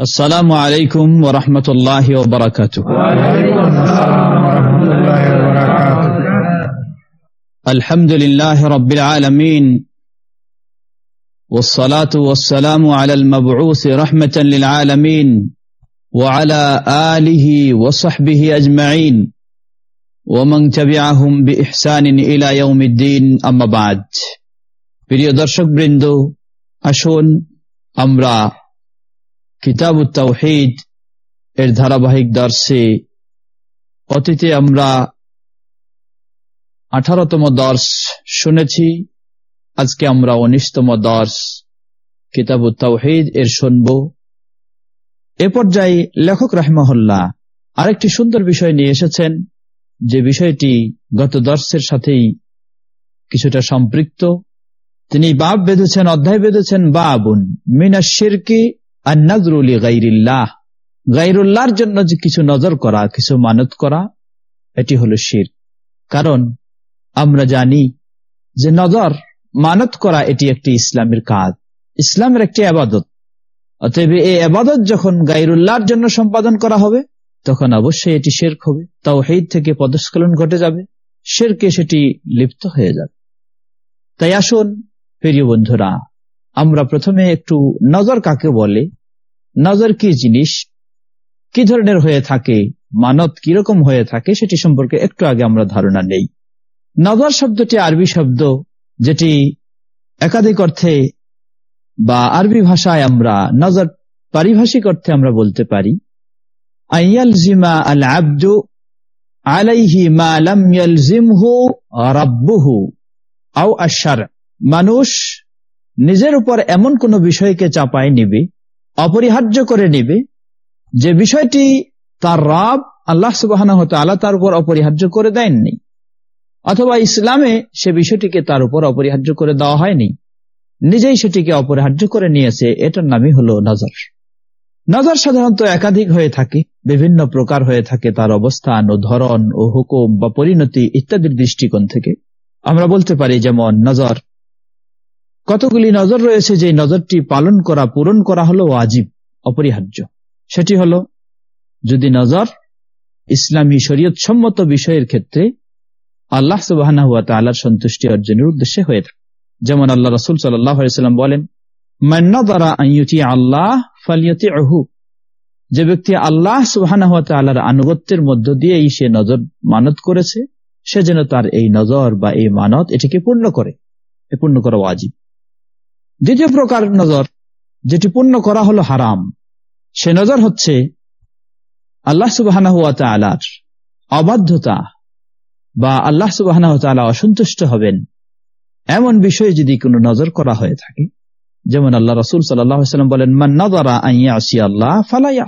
السلام عليكم ورحمة الله وبركاته وعليكم السلام ورحمة الله وبركاته الحمد لله رب العالمين والصلاة والسلام على المبعوث رحمة للعالمين وعلى آله وصحبه أجمعين ومن تبعهم بإحسان إلى يوم الدين أما بعد প্রিয় দর্শক বৃন্দ আসুন আমরা কিতাব তাওহিদ এর ধারাবাহিক দর্শে অতীতে আমরা আঠারোতম দর্শ শুনেছি, আজকে আমরা উনিশতম দর্শ কিতাব তাওহিদ এর শুনব। এ পর্যায়ে লেখক রাহমহল্লা আরেকটি সুন্দর বিষয় নিয়ে এসেছেন, যে বিষয়টি গত দর্শের সাথেই কিছুটা সম্পৃক্ত। তিনি বাপ বেঁধেছেন, অধ্যায় বেঁধেছেন, বাবুন মিনা শিরকি আর নজরুলি গাইরিল্লাহ গাইরুল্লাহর জন্য যে কিছু নজর করা, কিছু মানত করা, এটি হলো শির কারণ আমরা জানি যে নজর, মানত করা এটি একটি ইসলামের কাজ, ইসলামের একটি আবাদত। অতএব এই আবাদত যখন গাইরুল্লাহর জন্য সম্পাদন করা হবে, তখন অবশ্যই এটি শেরক হবে তাও হেদ থেকে পদস্খলন ঘটে যাবে, শেরকে সেটি লিপ্ত হয়ে যাবে। তাই আসুন, প্রিয় বন্ধুরা আমরা প্রথমে একটু নজর কাকে বলে? নজর কি জিনিস? কি ধরনের হয়ে থাকে? মানত কীরকম হয়ে থাকে? সেটি সম্পর্কে একটু আগে আমরা ধারণা নেই। নজর শব্দটি আরবি শব্দ, যেটি একাধিক অর্থে বা আরবি ভাষায় আমরা নজর পারিভাষিক অর্থে আমরা বলতে পারি। আইয়াল জিমা আল আব্দু আলাইহি মা রাব্বুহু। আও আশার মানুষ নিজের উপর এমন কোন বিষয়কে চাপায় নিবে, অপরিহার্য করে নিবে, যে বিষয়টি তার রাব আল্লাহ সুবাহ আল্লাহ তার উপর অপরিহার্য করে দেননি, অথবা ইসলামে সে বিষয়টিকে তার উপর অপরিহার্য করে দেওয়া হয়নি, নিজেই সেটিকে অপরিহার্য করে নিয়েছে, এটার নামই হলো নজর। নজর সাধারণত একাধিক হয়ে থাকে, বিভিন্ন প্রকার হয়ে থাকে তার অবস্থান ও ধরন ও হুকুম বা পরিণতি ইত্যাদির দৃষ্টিকোণ থেকে। আমরা বলতে পারি যেমন, নজর কতগুলি নজর রয়েছে যে নজরটি পালন করা, পূরণ করা হলো আজীব অপরিহার্য। সেটি হলো, যদি নজর ইসলামী শরীয়ত সম্মত বিষয়ের ক্ষেত্রে আল্লাহ সুবাহ সন্তুষ্টি অর্জনের উদ্দেশ্যে হয়ে থাকে। যেমন আল্লাহ রসুল সাল্লাম বলেন আল্লাহ যে ব্যক্তি আল্লাহ সুবাহ আনুগত্যের মধ্য দিয়েই সে নজর মানত করেছে, সে যেন তার এই নজর বা এই মানত এটিকে পূর্ণ করে। পূর্ণ করা ওয়াজিব। দ্বিতীয় প্রকার নজর যেটি পূর্ণ করা হলো হারাম, সে নজর হচ্ছে আল্লাহ সুবাহ অবাধ্যতা বা আল্লাহ সুবাহ অসন্তুষ্ট হবেন এমন বিষয়ে যদি কোনো নজর করা হয়ে থাকে, যেমন আল্লাহ রসুল সাল্লাম বলেন, মান নজরা আইয়া আসি আল্লাহ ফালাই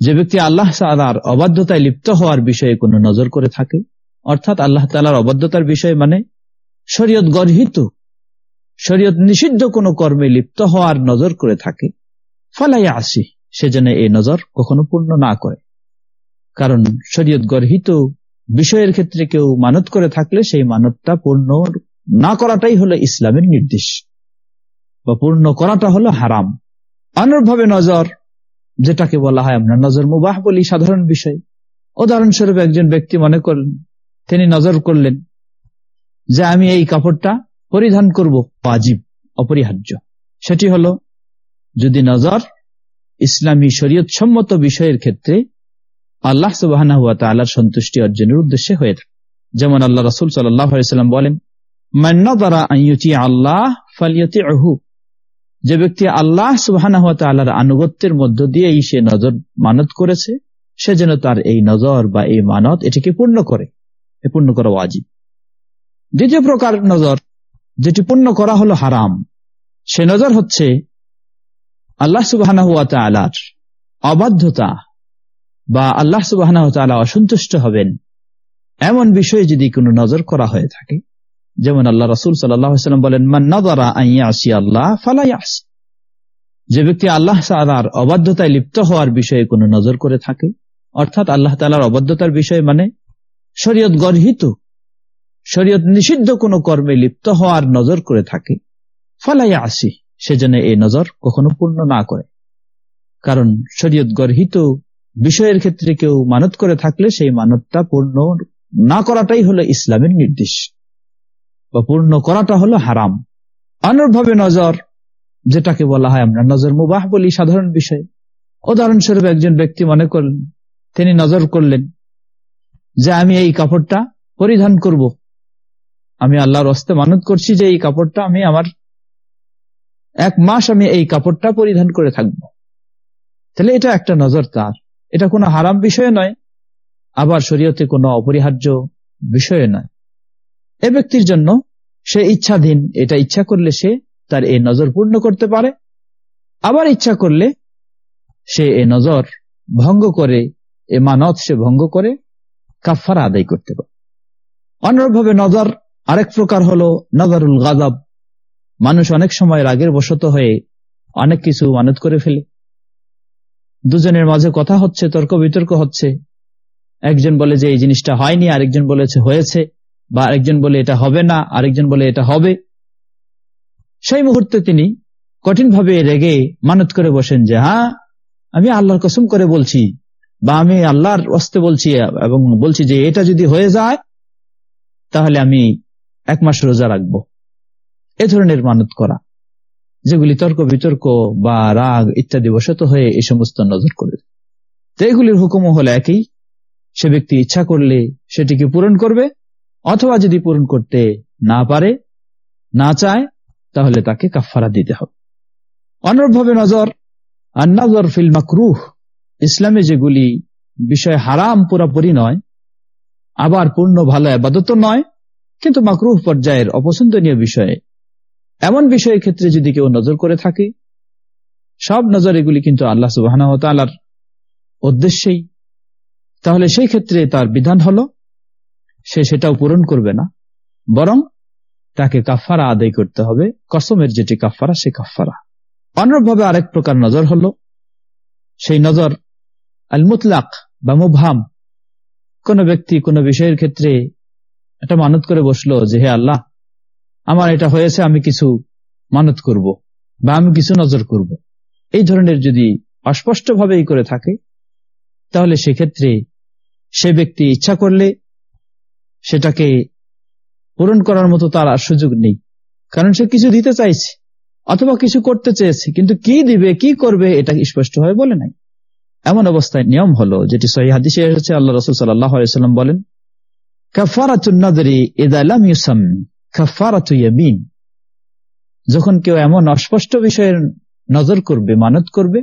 যে ব্যক্তি আল্লাহ তালার অবাধ্যতায় লিপ্ত হওয়ার বিষয়ে কোনো নজর করে থাকে, অর্থাৎ আল্লাহ তালার অবাধ্যতার বিষয় মানে শরীয়ত গর্হিত শরীয়ত নিষিদ্ধ কোনো কর্মে লিপ্ত হওয়ার নজর করে থাকে। ফালাই আসি সে যেন এই নজর কখনো পূর্ণ না করে। কারণ শরীয়ত গর্হিত বিষয়ের ক্ষেত্রে কেউ মানত করে থাকলে সেই মানতটা পূর্ণ না করাটাই হলো ইসলামের নির্দেশ। বা পূর্ণ করাটা হলো হারাম। অনুরভাবে নজর, যেটাকে বলা হয় আমরা নজর মুবাহ বলি সাধারণ বিষয়। উদাহরণস্বরূপ একজন ব্যক্তি মনে করলেন, তিনি নজর করলেন যে আমি এই কাপড়টা পরিধান করব ওয়াজিব অপরিহার্য। সেটি হলো, যদি নজর ইসলামী শরীয়ত সম্মত বিষয়ের ক্ষেত্রে আল্লাহ সুবাহ আল্লাহর সন্তুষ্টি অর্জনের উদ্দেশ্যে হয়ে থাকে। যেমন আল্লাহ রসুল সাল্লাম বলেন আল্লাহ যে ব্যক্তি আল্লাহ সুবাহ আল্লাহর আনুগত্যের মধ্য দিয়েই সে নজর মানত করেছে, সে যেন তার এই নজর বা এই মানত এটিকে পূর্ণ করে। পূর্ণ করা ওয়াজিব। দ্বিতীয় প্রকার নজর যেটি পূর্ণ করা হলো হারাম। সে নজর হচ্ছে আল্লাহ সুবাহ আলার অবাধ্যতা বা আল্লাহ সুবাহ অসন্তুষ্ট হবেন এমন বিষয়ে যদি কোনো নজর করা হয়ে থাকে, যেমন আল্লাহ রসুল সাল্লাম বলেন, মান ফালাই যে ব্যক্তি আল্লাহ তালার অবাধ্যতায় লিপ্ত হওয়ার বিষয়ে কোনো নজর করে থাকে, অর্থাৎ আল্লাহ তালার অবাধ্যতার বিষয় মানে শরীয়ত গর্হিত শরীয়ত নিষিদ্ধ কোনো কর্মে লিপ্ত হওয়ার নজর করে থাকে। ফলাইয়া আসি সেজন্য এই নজর কখনো পূর্ণ না করে। কারণ শরীয়ত গর্হিত বিষয়ের ক্ষেত্রে কেউ মানত করে থাকলে সেই মানতটা পূর্ণ না করাটাই হলো ইসলামের নির্দেশ। বা পূর্ণ করাটা হলো হারাম। অনুরভাবে নজর, যেটাকে বলা হয় আমরা নজর মুবাহ বলি সাধারণ বিষয়ে। উদাহরণস্বরূপ একজন ব্যক্তি মনে করলেন, তিনি নজর করলেন যে আমি এই কাপড়টা পরিধান করব। আমি আল্লাহর অস্তে মানত করছি যে এই কাপড়টা আমি আমার এক মাস আমি এই কাপড়টা পরিধান করে থাকব। তাহলে এটা একটা নজর তার। এটা কোনো হারাম বিষয় নয়, আবার শরীয়তে কোনো অপরিহার্য বিষয় নয়। এ ব্যক্তির জন্য সে ইচ্ছাধীন, এটা ইচ্ছা করলে সে তার এই নজর পূর্ণ করতে পারে, আবার ইচ্ছা করলে সে এ নজর ভঙ্গ করে, এ মানত সে ভঙ্গ করে কাফারা আদায় করতে পারে। অনুরূপভাবে নজর আরেক প্রকার হলো নজরুল গাজাব মানুষ অনেক সময় রাগের বশত হয়ে অনেক কিছু মানত করে ফেলে। দুজনের মাঝে কথা হচ্ছে, তর্ক বিতর্ক হচ্ছে। একজন বলে যে এই জিনিসটা হয়নি, আরেকজন বলেছে হয়েছে, বা আরেকজন বলে এটা হবে না, আরেকজন বলে এটা হবে। সেই মুহূর্তে তিনি কঠিনভাবে রেগে মানত করে বসেন যে হ্যাঁ আমি আল্লাহর কসম করে বলছি, বা আমি আল্লাহর অস্তে বলছি, এবং বলছি যে এটা যদি হয়ে যায়, তাহলে আমি এক মাস রোজা রাখব। এ ধরনের মানত করা, যেগুলি তর্ক, বিতর্ক বা রাগ ইত্যাদি বসত হয়ে এই সমস্ত নজর করে। তো এগুলির হুকুমও হলো একই, সে ব্যক্তি ইচ্ছা করলে সেটিকে পূরণ করবে, অথবা যদি পূরণ করতে না পারে, না চায়, তাহলে তাকে কাফারা দিতে হবে। অনুরূপভাবে নজর আর নজর ফিল মাকরুহ, ইসলামে যেগুলি বিষয় হারাম, পুরাপুরি নয়, আবার পূর্ণ, ভালো, আবাদত নয় কিন্তু মাকরুহ পর্যায়ের অপছন্দনীয় বিষয়ে, এমন বিষয়ের ক্ষেত্রে যদি কেউ নজর করে থাকে, সব নজর এগুলি কিন্তু আল্লাহ সুবাহ উদ্দেশ্যেই। তাহলে সেই ক্ষেত্রে তার বিধান হলো, সে সেটাও পূরণ করবে না, বরং তাকে কাফারা আদায় করতে হবে, কসমের যেটি কাফারা সে কাফারা অনুরূপভাবে আরেক প্রকার নজর হল, সেই নজর আল মুতলাক বা মুভাম কোন ব্যক্তি কোন বিষয়ের ক্ষেত্রে এটা মানত করে বসল যে, হে আল্লাহ, আমার এটা হয়েছে, আমি কিছু মানত করব বা আমি কিছু নজর করব। এই ধরনের যদি অস্পষ্টভাবেই করে থাকে, তাহলে সেক্ষেত্রে সে ব্যক্তি ইচ্ছা করলে সেটাকে পূরণ করার মতো তার আর সুযোগ নেই। কারণ সে কিছু দিতে চাইছে, অথবা কিছু করতে চেয়েছে, কিন্তু কি দিবে, কি করবে, এটা স্পষ্টভাবে বলে নাই? এমন অবস্থায় নিয়ম হলো, যেটি সহি হাদিসে এসেছে, আল্লাহ রসুল সাল্লাম বলেন যখন কেউ এমন অস্পষ্ট বিষয়ের নজর করবে, মানত করবে,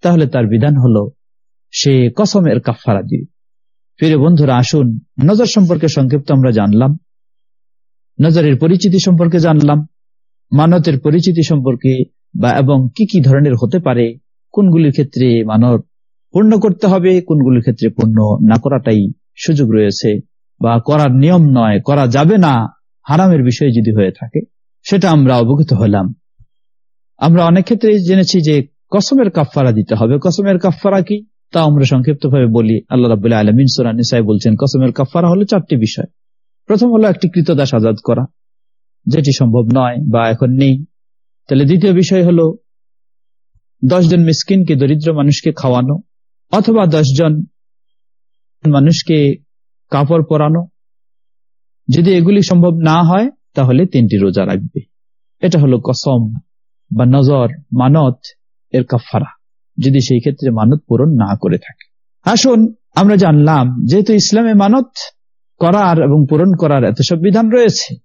তাহলে তার বিধান হলো সে কসমের কাফারা দিবে ফিরে বন্ধুরা, আসুন, নজর সম্পর্কে সংক্ষিপ্ত আমরা জানলাম, নজরের পরিচিতি সম্পর্কে জানলাম, মানতের পরিচিতি সম্পর্কে বা এবং কি কি ধরনের হতে পারে, কোনগুলির ক্ষেত্রে মানব পূর্ণ করতে হবে, কোনগুলির ক্ষেত্রে পূর্ণ না করাটাই সুযোগ রয়েছে। বা করার নিয়ম নয়, করা যাবে না, হারামের বিষয় যদি হয়ে থাকে, সেটা আমরা অবগত হলাম। আমরা অনেক ক্ষেত্রে জেনেছি যে কসমের কাফারা দিতে হবে। কসমের কাফারা কি? তা আমরা সংক্ষিপ্ত ভাবে বলি। আল্লাহ রাবুল্লাহ আলমিন সোরানিসাই বলছেন, কসমের কাফারা হলো চারটি বিষয়। প্রথম হলো একটি কৃতদাস আজাদ করা, যেটি সম্ভব নয় বা এখন নেই। তাহলে দ্বিতীয় বিষয় হলো দশজন মিসকিনকে, দরিদ্র মানুষকে খাওয়ানো, অথবা দশজন মানুষকে কাপড় পরানো। যদি এগুলি সম্ভব না হয়, তাহলে তিনটি রোজা রাখবে। এটা হলো কসম বা নজর, মানত, এর কাফারা যদি সেই ক্ষেত্রে মানত পূরণ না করে থাকে। আসুন, আমরা জানলাম, যেহেতু ইসলামে মানত করার এবং পূরণ করার এত সব বিধান রয়েছে,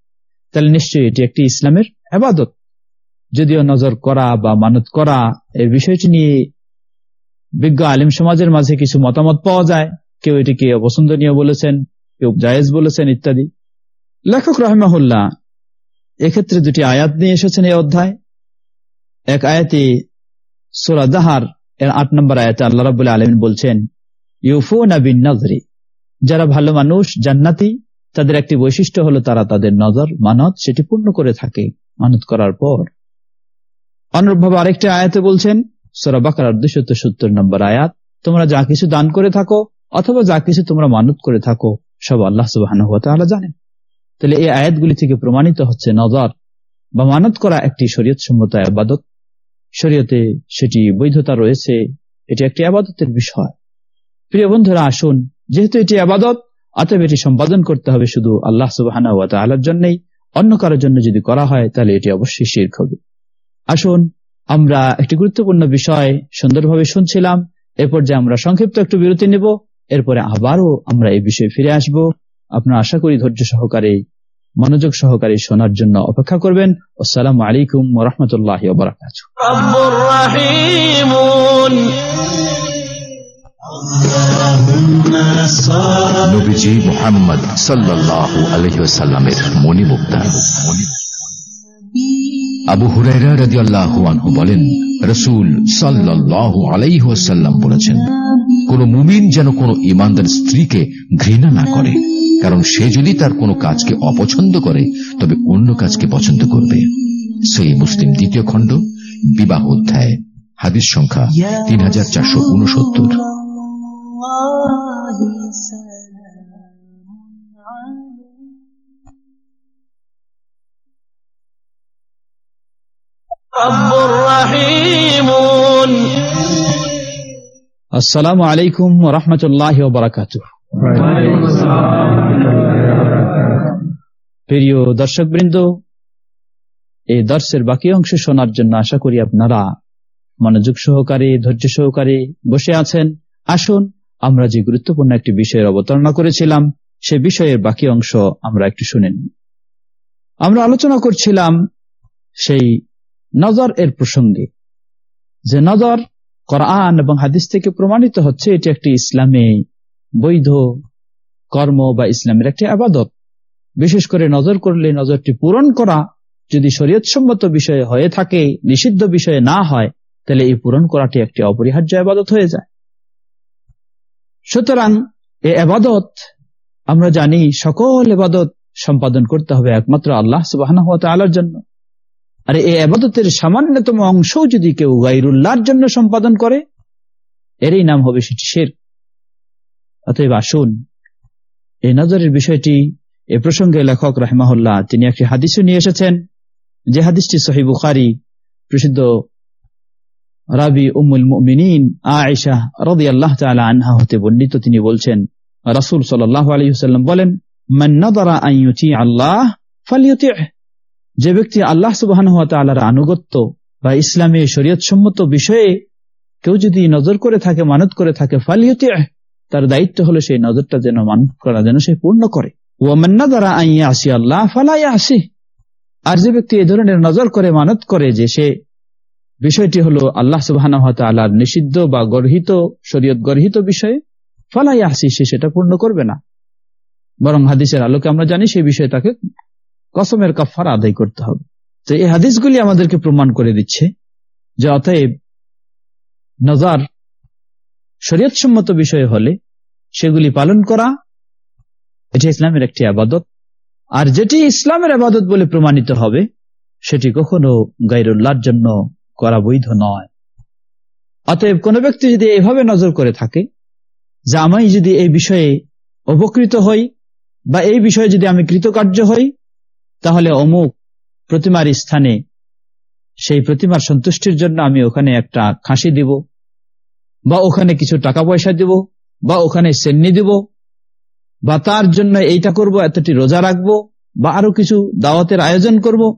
তাহলে নিশ্চয়ই এটি একটি ইসলামের আবাদত। যদিও নজর করা বা মানত করা এর বিষয়টি নিয়ে বিজ্ঞ আলিম সমাজের মাঝে কিছু মতামত পাওয়া যায়। কেউ এটিকে অপছন্দনীয় বলেছেন, কেউ জায়েজ বলেছেন ইত্যাদি। লেখক রহমাহুল্লাহ, এক্ষেত্রে দুটি আয়াত নিয়ে এসেছেন এই অধ্যায়। এক আয়াতে সোরা দাহার, এর আট নম্বর আয়াতে আল্লাহ রাবুল আলমিন বলছেন ইউফো নাবিন নজরি, যারা ভালো মানুষ, জান্নাতি, তাদের একটি বৈশিষ্ট্য হলো তারা তাদের নজর, মানত, সেটি পূর্ণ করে থাকে, মানত করার পর। অনুরূপভাবে আরেকটি আয়াতে বলছেন, সোরা বাকার দুশত সত্তর নম্বর আয়াত, তোমরা যা কিছু দান করে থাকো অথবা যা কিছু তোমরা মানত করে থাকো, সব আল্লাহ সুবাহ জানেন তাহলে এই আয়াতগুলি থেকে প্রমাণিত হচ্ছে নজর বা মানত করা একটি শরীয়ত সম্মত আবাদত। শরীয়তে সেটি বৈধতা রয়েছে, এটি একটি আবাদতের বিষয়। প্রিয় বন্ধুরা, আসুন, যেহেতু এটি আবাদত, অতএব এটি সম্পাদন করতে হবে শুধু আল্লাহ সুবাহ আলার জন্যই, অন্য কারোর জন্য যদি করা হয়, তাহলে এটি অবশ্যই শির্ক হবে। আসুন, আমরা একটি গুরুত্বপূর্ণ বিষয় সুন্দরভাবে শুনছিলাম এরপর যে আমরা সংক্ষিপ্ত একটু বিরতি নেব। এরপরে আবারও আমরা এই বিষয়ে ফিরে আসব। আপনার আশা করি ধৈর্য সহকারে মনোযোগ সহকারে শোনার জন্য অপেক্ষা করবেন। আসসালাম আলাইকুম রহমতুল্লাহ নবীজি মোহাম্মদ সাল্লাহ আলহিসাল্লামের মণিমুক্তা আবু হুরাইরা রাজি আল্লাহ বলেন রসুল সাল্লাহ আলাইহাল্লাম বলেছেন কোন মুমিন যেন কোন ইমানদার স্ত্রীকে ঘৃণা না করে। কারণ সে যদি তার কোনো কাজকে অপছন্দ করে, তবে অন্য কাজকে পছন্দ করবে। সেই মুসলিম দ্বিতীয় খণ্ড, বিবাহ অধ্যায়, হাদিস সংখ্যা তিন হাজার চারশো উনসত্তর। আসসালামু আলাইকুম রহমতুল্লাহ বারাকাত প্রিয় দর্শক বৃন্দ এই দর্শের বাকি অংশ শোনার জন্য আশা করি আপনারা মনোযোগ সহকারে, ধৈর্য সহকারে বসে আছেন। আসুন, আমরা যে গুরুত্বপূর্ণ একটি বিষয়ের অবতারণা করেছিলাম, সে বিষয়ের বাকি অংশ আমরা একটু শুনে নিই। আমরা আলোচনা করছিলাম সেই নজর এর প্রসঙ্গে। যে নজর কোরআন এবং হাদিস থেকে প্রমাণিত হচ্ছে এটি একটি ইসলামে বৈধ কর্ম বা ইসলামের একটি আবাদত। বিশেষ করে নজর করলে নজরটি পূরণ করা যদি শরীয়তসম্মত বিষয়ে হয়ে থাকে, নিষিদ্ধ বিষয়ে না হয়, তাহলে এই পূরণ করাটি একটি অপরিহার্য আবাদত হয়ে যায়। সুতরাং এ আবাদত আমরা জানি সকল এবাদত সম্পাদন করতে হবে একমাত্র আল্লাহ সুবাহ আলার জন্য। আর এই আবাদতের সামান্যতম অংশ যদি কেউ গাইরুল্লাহর জন্য সম্পাদন করে, এরই নাম হবে সেটি শের। অতএব আসুন এই নজরের বিষয়টি এ প্রসঙ্গে লেখক রাহমাহুল্লাহ তিনি একটি হাদিসও নিয়ে এসেছেন, যে হাদিসটি সহি বুখারি, প্রসিদ্ধ রাবি উমুল মিনীন আয়সা রদি আল্লাহ আনহা হতে বর্ণিত। তিনি বলছেন, রাসুল সাল্লাহ আলহিহাল্লাম বলেন মান্নাদারা আইয়ুতি আল্লাহ ফালিয়তি যে ব্যক্তি আল্লাহ সুবাহ আনুগত্য বা ইসলামী শরীয়ত সম্মত বিষয়ে কেউ যদি নজর করে থাকে, মানত করে থাকে ফালিয়তি তার দায়িত্ব হলো সেই নজরটা যেন মানত করা, যেন সে পূর্ণ করে। ওয়ামান্না দ্বারা আইয়া আসি আল্লাহ ফালাই আসি আর যে ব্যক্তি এ ধরনের নজর করে, মানত করে যে সে বিষয়টি হলো আল্লাহ সুবাহ আল্লাহর নিষিদ্ধ বা গর্হিত, শরীয়ত গর্হিত বিষয়ে ফালাই আসি সে সেটা পূর্ণ করবে না। বরং হাদিসের আলোকে আমরা জানি সেই বিষয়ে তাকে কসমের কাফার আদায় করতে হবে। তো এই হাদিসগুলি আমাদেরকে প্রমাণ করে দিচ্ছে যে অতএব নজার শরীয়তসম্মত বিষয় হলে সেগুলি পালন করা, এটি ইসলামের একটি আবাদত। আর যেটি ইসলামের আবাদত বলে প্রমাণিত হবে, সেটি কখনো গাইরুল্লাহর জন্য করা বৈধ নয়। অতএব কোন ব্যক্তি যদি এভাবে নজর করে থাকে, যে আমি যদি এই বিষয়ে উপকৃত হই, বা এই বিষয়ে যদি আমি কৃতকার্য হই তাহলে অমুক প্রতিমার স্থানে, সেই প্রতিমার সন্তুষ্টির জন্য আমি ওখানে একটা খাসি দিব, বা ওখানে কিছু টাকা পয়সা দিব, বা ওখানে সেন্নি দিব, বা তার জন্য এইটা করব, এতটি রোজা রাখব, বা আরও কিছু দাওয়াতের আয়োজন করব।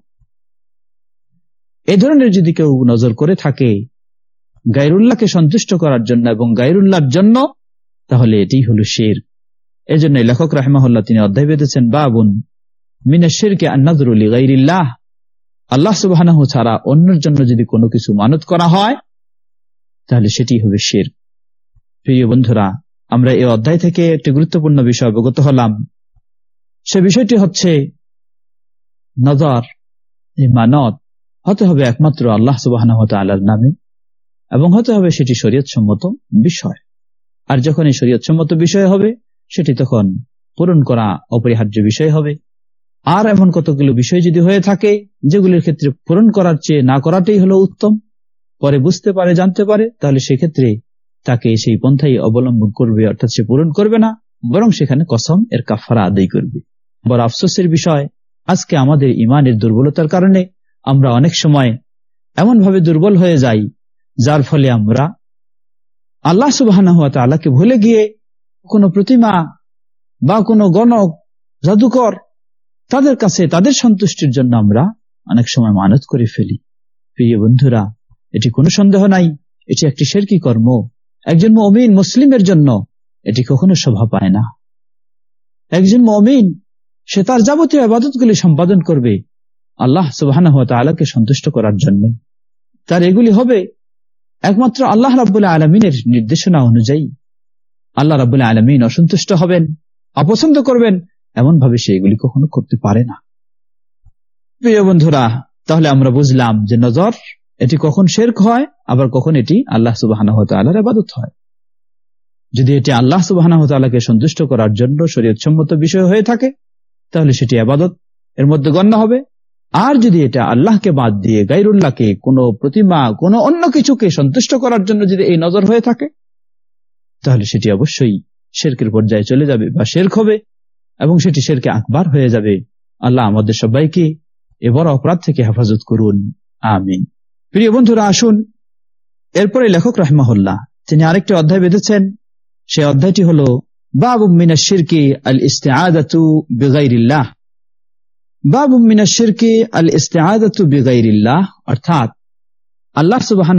এ ধরনের যদি কেউ নজর করে থাকে গাইরুল্লাহকে সন্তুষ্ট করার জন্য এবং গাইরুল্লাহর জন্য, তাহলে এটি হল শের। এই জন্য লেখক রাহমাহুল্লাহ তিনি অধ্যায় বেঁধেছেন, বাবুন মিনাশেরকে আন্নাজরুলি গাইরিল্লাহ আল্লাহ সুবাহ ছাড়া অন্যের জন্য যদি কোনো কিছু মানত করা হয়, তাহলে সেটি হবে শের প্রিয় বন্ধুরা, আমরা এই অধ্যায় থেকে একটি গুরুত্বপূর্ণ বিষয় অবগত হলাম। সে বিষয়টি হচ্ছে নজর, এই মানত হতে হবে একমাত্র আল্লাহ সুবাহ আল্লাহর নামে এবং হতে হবে সেটি শরীয়ত সম্মত বিষয়। আর যখন এই শরীয়ত সম্মত বিষয় হবে, সেটি তখন পূরণ করা অপরিহার্য বিষয় হবে। আর এমন কতগুলো বিষয় যদি হয়ে থাকে, যেগুলির ক্ষেত্রে পূরণ করার চেয়ে না করাটাই হলো উত্তম। পরে বুঝতে পারে, জানতে পারে, তাহলে সেক্ষেত্রে তাকে সেই পন্থাই অবলম্বন করবে, অর্থাৎ সে পূরণ করবে না, বরং সেখানে কসম এর কাফারা আদায় করবে। বড় আফসোসের বিষয়, আজকে আমাদের ইমানের দুর্বলতার কারণে আমরা অনেক সময় এমনভাবে দুর্বল হয়ে যাই, যার ফলে আমরা আল্লাহ সুবাহ আল্লাহকে ভুলে গিয়ে কোনো প্রতিমা বা কোনো গণক, জাদুকর তাদের কাছে, তাদের সন্তুষ্টির জন্য আমরা অনেক সময় মানত করে ফেলি। প্রিয় বন্ধুরা, এটি কোনো সন্দেহ নাই, এটি একটি শেরকি কর্ম। একজন মমিন মুসলিমের জন্য এটি কখনো শোভা পায় না। একজন মমিন, সে তার যাবতীয় আবাদতগুলি সম্পাদন করবে আল্লাহ সুবাহ আলাকে সন্তুষ্ট করার জন্য। তার এগুলি হবে একমাত্র আল্লাহ রাবুল্লাহ আলমিনের নির্দেশনা অনুযায়ী। আল্লাহ রাবুল্লাহ আলমিন অসন্তুষ্ট হবেন, অপছন্দ করবেন এমন ভাবে সে এগুলি কখনো করতে পারে না। প্রিয় বন্ধুরা, তাহলে আমরা বুঝলাম যে নজর, এটি কখন শেরক হয়, আবার কখন এটি আল্লাহ সুবাহ আবাদত হয়। যদি এটি আল্লাহ সুবাহ সন্তুষ্ট করার জন্য শরীয়তসম্মত বিষয় হয়ে থাকে, তাহলে সেটি আবাদত এর মধ্যে গণ্য হবে। আর যদি এটা আল্লাহকে বাদ দিয়ে গাইরুল্লাহকে, কোনো প্রতিমা, কোনো অন্য কিছুকে সন্তুষ্ট করার জন্য যদি এই নজর হয়ে থাকে, তাহলে সেটি অবশ্যই শেরকের পর্যায়ে চলে যাবে বা শেরক হবে। এবং সেটি শেরকে আকবার হয়ে যাবে। আল্লাহ আমাদের সবাইকে এ বড় অপরাধ থেকে হেফাজত করুন। আমিন। প্রিয় বন্ধুরা, আসুন। এরপরে লেখক রাহমাহুল্লাহ, তিনি আরেকটি অধ্যায় বেঁধেছেন। সে অধ্যায়টি হল বাবু মিনা শিরকি আল ইস্তেআদাতু বেগাইরিল্লাহ। বাবু মিনা শিরকি আল ইস্তেআদাতু বেগাইরিল্লাহ, অর্থাৎ আল্লাহ সুবাহ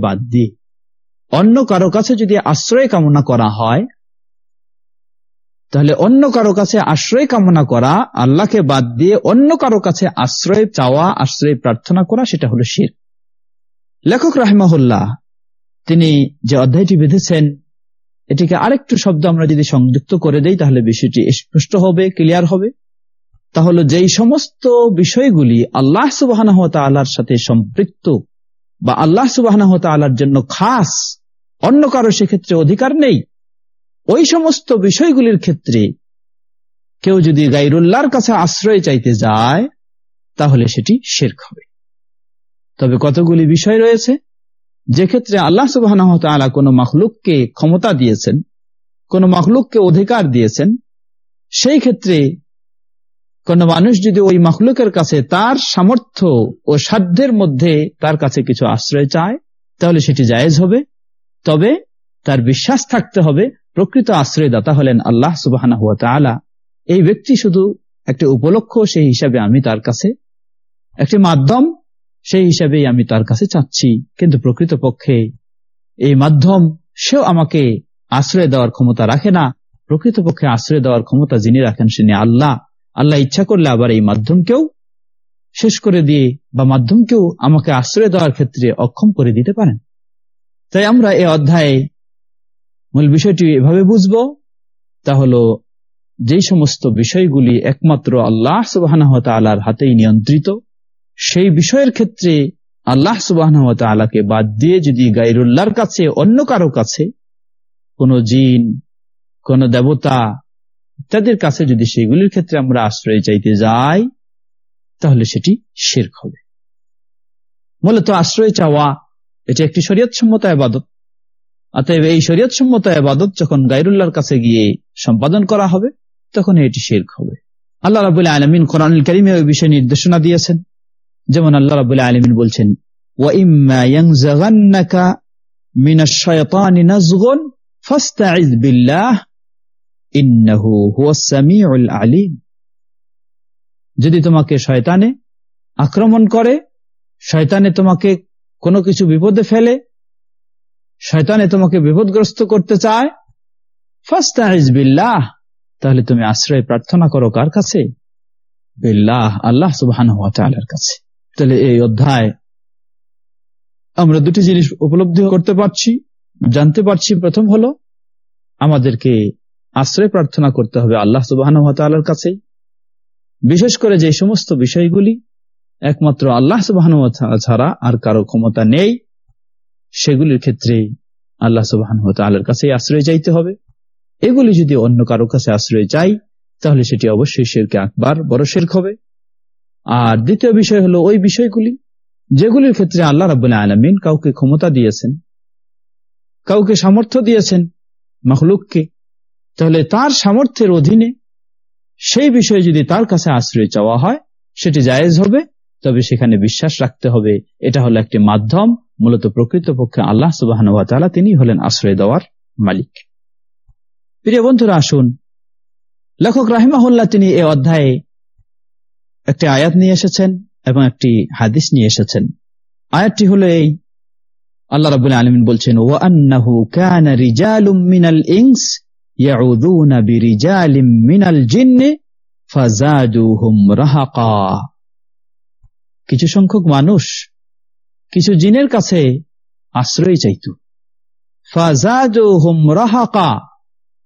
বাদ দিয়ে অন্য কারও কাছে যদি আশ্রয় কামনা করা হয় তাহলে অন্য কারও কাছে আশ্রয় কামনা করা, আল্লাহকে বাদ দিয়ে অন্য কারও কাছে আশ্রয় চাওয়া, আশ্রয় প্রার্থনা করা, সেটা হলো শির। লেখক রাহমাহুল্লাহ, তিনি যে অধ্যায়টি বেঁধেছেন, এটিকে আরেকটু শব্দ আমরা যদি সংযুক্ত করে দেই, তাহলে বিষয়টি স্পষ্ট হবে, ক্লিয়ার হবে। তাহলে যেই সমস্ত বিষয়গুলি আল্লাহ সুবাহ তাল্লাহার সাথে সম্পৃক্ত বা আল্লাহ সুবাহ তাল্লাহার জন্য খাস, অন্য কারও সেক্ষেত্রে অধিকার নেই ওই সমস্ত বিষয়গুলির ক্ষেত্রে কেউ যদি গাইরুল্লাহর কাছে আশ্রয় চাইতে যায়, তাহলে সেটি শেরক হবে। তবে কতগুলি বিষয় রয়েছে, যে ক্ষেত্রে আল্লাহ সুবাহ কোনো মখলুককে ক্ষমতা দিয়েছেন, কোন মখলুককে অধিকার দিয়েছেন, সেই ক্ষেত্রে কোন মানুষ যদি ওই মখলুকের কাছে তার সামর্থ্য ও সাধ্যের মধ্যে তার কাছে কিছু আশ্রয় চায়, তাহলে সেটি জায়েজ হবে। তবে তার বিশ্বাস থাকতে হবে প্রকৃত আশ্রয়দাতা হলেন আল্লাহ সুবাহ এই ব্যক্তি শুধু একটি উপলক্ষ, সেই হিসাবে আমি তার কাছে, একটি মাধ্যম, সেই হিসাবেই আমি তার কাছে চাচ্ছি। কিন্তু প্রকৃত পক্ষে এই মাধ্যম সেও আমাকে আশ্রয় দেওয়ার ক্ষমতা রাখে না। প্রকৃত পক্ষে আশ্রয় দেওয়ার ক্ষমতা যিনি রাখেন তিনি আল্লাহ। আল্লাহ ইচ্ছা করলে আবার এই মাধ্যমকেও শেষ করে দিয়ে বা মাধ্যমকেও আমাকে আশ্রয় দেওয়ার ক্ষেত্রে অক্ষম করে দিতে পারেন। তাই আমরা এই অধ্যায়ে মূল বিষয়টি এভাবে বুঝব, তা যেই সমস্ত বিষয়গুলি একমাত্র আল্লাহ সুবাহ হাতেই নিয়ন্ত্রিত, সেই বিষয়ের ক্ষেত্রে আল্লাহ সুবাহ আলাকে বাদ দিয়ে যদি গাইরুল্লাহর কাছে, অন্য কারও কাছে কোন জিন, কোন দেবতা ইত্যাদির কাছে যদি সেগুলির ক্ষেত্রে আমরা আশ্রয় চাইতে যাই, তাহলে সেটি শেরক হবে। মূলত আশ্রয় চাওয়া, এটি একটি শরীয়ত সম্মত আবাদত অতএব এই শরীয়ত সম্মত আবাদত যখন গাইরুল্লাহর কাছে গিয়ে সম্পাদন করা হবে, তখন এটি শেরক হবে। আল্লাহ রাবুল্লাহ আলমিন কোরআন করিমে ওই বিষয়ে নির্দেশনা দিয়েছেন। যেমন আল্লাহ রাবুল্লাহ আলমিন বলছেন যদি তোমাকে শয়তানে আক্রমণ করে, শয়তানে তোমাকে কোনো কিছু বিপদে ফেলে শয়তানে তোমাকে বিপদগ্রস্ত করতে চায়? বিল্লাহ। তাহলে তুমি আশ্রয় প্রার্থনা করো কার কাছে? বিল্লাহ, আল্লাহ সুবাহ কাছে। তাহলে এই অধ্যায় আমরা দুটি জিনিস উপলব্ধি করতে পারছি, জানতে পারছি। প্রথম হলো, আমাদেরকে আশ্রয় প্রার্থনা করতে হবে আল্লাহ সুবাহ কাছে। বিশেষ করে যে সমস্ত বিষয়গুলি, একমাত্র আল্লাহ সুবাহ ছাড়া আর কারও ক্ষমতা নেই। সেগুলির ক্ষেত্রে আল্লাহ সুবাহ আল্লাহর কাছে আশ্রয় চাইতে হবে। এগুলি যদি অন্য কারও কাছে আশ্রয় চাই, তাহলে সেটি অবশ্যই শেরকে আকবার বড় শেরক হবে। আর দ্বিতীয় বিষয় হলো ওই বিষয়গুলি, যেগুলির ক্ষেত্রে আল্লাহ রাবুল্লাহ আলমিন কাউকে ক্ষমতা দিয়েছেন, কাউকে সামর্থ্য দিয়েছেন মখলুককে, তাহলে তার সামর্থ্যের অধীনে সেই বিষয়ে যদি তার কাছে আশ্রয় চাওয়া হয়, সেটি জায়েজ হবে। তবে সেখানে বিশ্বাস রাখতে হবে, এটা হলো একটি মাধ্যম। মূলত প্রকৃতপক্ষে আল্লাহ সুবাহ তিনি হলেন আশ্রয় দেওয়ার মালিক। প্রিয় বন্ধুরা, আসুন। লেখক রাহিমাহুল্লাহ তিনি এ অধ্যায়ে একটি আয়াত নিয়ে এসেছেন এবং একটি হাদিস নিয়ে এসেছেন। আয়াতটি হলো এই। আল্লাহ রাবুল আলমিন বলছেন ও আন্নাহু কানা রিজালুম মিনাল রাহাকা। কিছু সংখ্যক মানুষ কিছু জিনের কাছে আশ্রয় চাইত।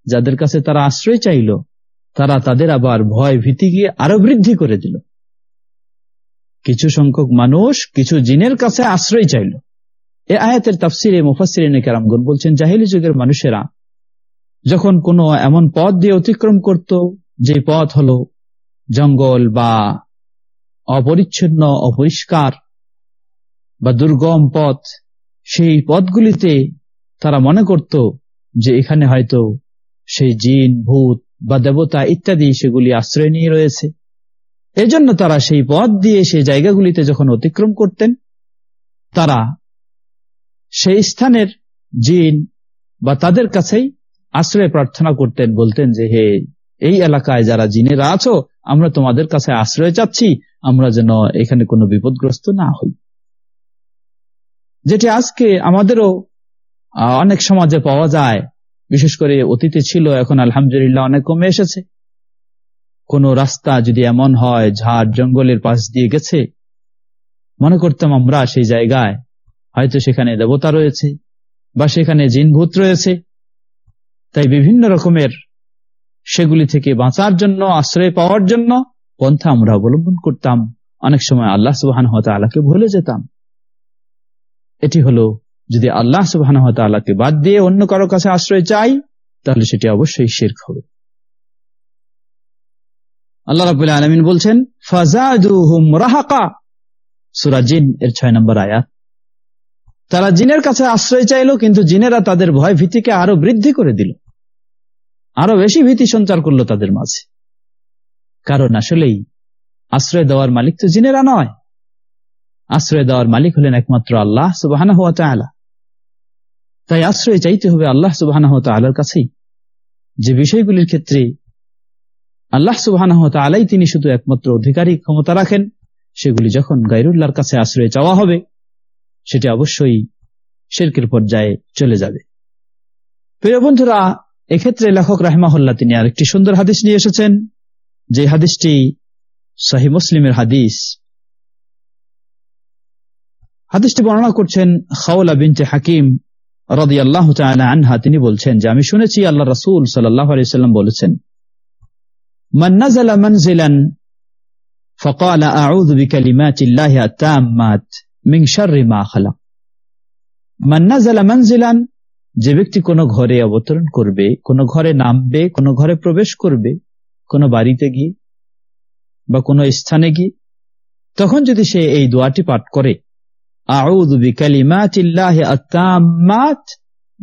যাদের কাছে তারা আশ্রয় চাইল, তারা তাদের আবার ভয় ভীতিকে আরও বৃদ্ধি করে দিল। কিছু সংখ্যক মানুষ কিছু জিনের কাছে আশ্রয় চাইল। এ আয়াতের তাফসিরে মুফাসির কেরামগুন বলছেন, জাহিলি যুগের মানুষেরা যখন কোনো এমন পথ দিয়ে অতিক্রম করত, যে পথ হল জঙ্গল বা অপরিচ্ছন্ন, অপরিষ্কার বা দুর্গম পথ, সেই পথগুলিতে তারা মনে করত যে এখানে হয়তো সেই জিন, ভূত বা দেবতা ইত্যাদি সেগুলি আশ্রয় নিয়ে রয়েছে। এজন্য তারা সেই পথ দিয়ে সেই জায়গাগুলিতে যখন অতিক্রম করতেন, তারা সেই স্থানের জিন বা তাদের কাছেই আশ্রয় প্রার্থনা করতেন, বলতেন যে, হে, এই এলাকায় যারা জিনেরা আছো, আমরা তোমাদের কাছে আশ্রয় চাচ্ছি, আমরা যেন এখানে কোনো বিপদগ্রস্ত না হই। যেটি আজকে আমাদেরও অনেক সমাজে পাওয়া যায়। বিশেষ করে অতীতে ছিল, এখন আলহামদুলিল্লাহ অনেক কমে এসেছে। কোন রাস্তা যদি এমন হয়, ঝাড় জঙ্গলের পাশ দিয়ে গেছে, মনে করতাম আমরা সেই জায়গায় হয়তো সেখানে দেবতা রয়েছে বা সেখানে জিনভূত রয়েছে। তাই বিভিন্ন রকমের সেগুলি থেকে বাঁচার জন্য, আশ্রয় পাওয়ার জন্য পন্থা আমরা অবলম্বন করতাম। অনেক সময় আল্লাহ সুবাহান হতে আলাকে ভুলে যেতাম। এটি হলো, যদি আল্লাহ সুবাহান হতে বাদ দিয়ে অন্য কারও কাছে আশ্রয় চাই, তাহলে সেটি অবশ্যই শেরক হবে। আল্লাহ রাবুল্লাহ আলমিন বলছেন সুরাজিন এর ছয় নম্বর আয়াত। তারা জিনের কাছে আশ্রয় চাইল, কিন্তু জিনেরা তাদের ভয় ভীতিকে আরও বৃদ্ধি করে দিল। আরও বেশি ভীতি সঞ্চার করল তাদের মাঝে। কারণ আসলেই আশ্রয় দেওয়ার মালিক তো জিনেরা নয়। আশ্রয় দেওয়ার মালিক হলেন একমাত্র আল্লাহ সুবাহ তাই আশ্রয় চাইতে হবে আল্লাহ সুবাহ আলার কাছেই। যে বিষয়গুলির ক্ষেত্রে আল্লাহ সুবাহ আলাই তিনি শুধু একমাত্র অধিকারী ক্ষমতা রাখেন, সেগুলি যখন গাইরুল্লাহর কাছে আশ্রয় চাওয়া হবে, সেটি অবশ্যই শেরকের পর্যায়ে চলে যাবে। প্রিয় বন্ধুরা, এক্ষেত্রে লেখক রাহমাহুল্লাহ তিনি আরেকটি সুন্দর হাদিস নিয়ে এসেছেন। যে হাদিসটি সহি মুসলিমের হাদিস হাদিসটি বর্ণনা করছেন খাওলা বিনতে হাকিম রদি আল্লাহ আনহা তিনি বলছেন যে আমি শুনেছি আল্লাহ রসুল সাল্লাম বলেছেন من نزل منزلا فقال أعوذ بكلمات الله التامات من شر ما خلق من نزل منزلا যে ব্যক্তি কোনো ঘরে অবতরণ করবে কোনো ঘরে নামবে কোনো ঘরে প্রবেশ করবে কোনো বাড়িতে গিয়ে বা কোনো স্থানে গিয়ে তখন যদি সে এই দোয়াটি পাঠ করে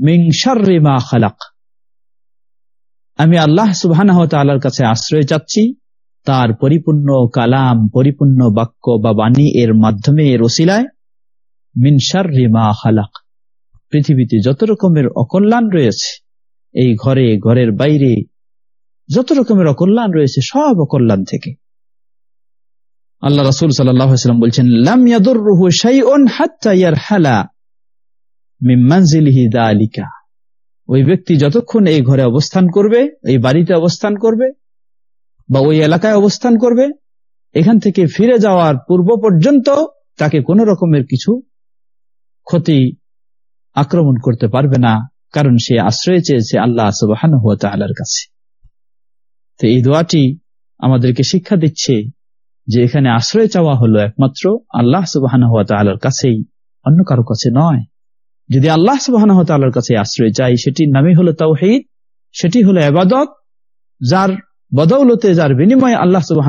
মিন শাররি মা আমি আল্লাহ সুবাহ তালার কাছে আশ্রয় চাচ্ছি, তার পরিপূর্ণ কালাম, পরিপূর্ণ বাক্য বা বাণী এর মাধ্যমে, এর ওসিলায় মিনসার রিমা খালাক। পৃথিবীতে যত রকমের অকল্যাণ রয়েছে, এই ঘরে, ঘরের বাইরে, যত রকমের অকল্যাণ রয়েছে, সব অকল্যাণ থেকে। আল্লাহ রাসুল সাল্লাম বলছেন ওই ব্যক্তি যতক্ষণ এই ঘরে অবস্থান করবে, এই বাড়িতে অবস্থান করবে বা ওই এলাকায় অবস্থান করবে, এখান থেকে ফিরে যাওয়ার পূর্ব পর্যন্ত তাকে কোনো রকমের কিছু ক্ষতি আক্রমণ করতে পারবে না, কারণ সে আশ্রয় চেয়েছে আল্লাহ সুবাহান আল্লাহর কাছে। তো এই দোয়াটি আমাদেরকে শিক্ষা দিচ্ছে যে এখানে আশ্রয় চাওয়া হলো একমাত্র আল্লাহ সুবাহান আল্লাহর কাছেই, অন্য কারও কাছে নয়। যদি আল্লাহ সুবাহর কাছে আশ্রয় চাই, সেটির নামই হলো তাওহিদ, সেটি হলো এবাদত যার বদৌলতে, যার বিনিময়ে আল্লাহ সুবাহ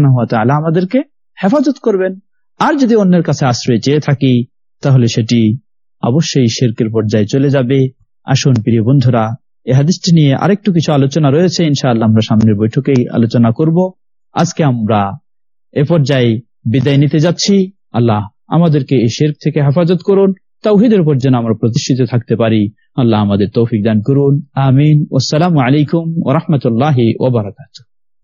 আমাদেরকে হেফাজত করবেন। আর যদি অন্যের কাছে আশ্রয় চেয়ে থাকি, তাহলে সেটি অবশ্যই শেরকের পর্যায়ে চলে যাবে। আসুন প্রিয় বন্ধুরা, এ হাদিসটি নিয়ে আরেকটু কিছু আলোচনা রয়েছে। ইনশাআল্লাহ আমরা সামনের বৈঠকেই আলোচনা করব। আজকে আমরা এ পর্যায়ে বিদায় নিতে যাচ্ছি। আল্লাহ আমাদেরকে এই শের থেকে হেফাজত করুন, তৌহিদের উপর যেন আমরা প্রতিষ্ঠিত থাকতে পারি। আল্লাহ আমাদের তৌফিক দান করুন। আমিন। ওসালাম আলাইকুম ওরহমতুল্লাহ ওবরাকাতু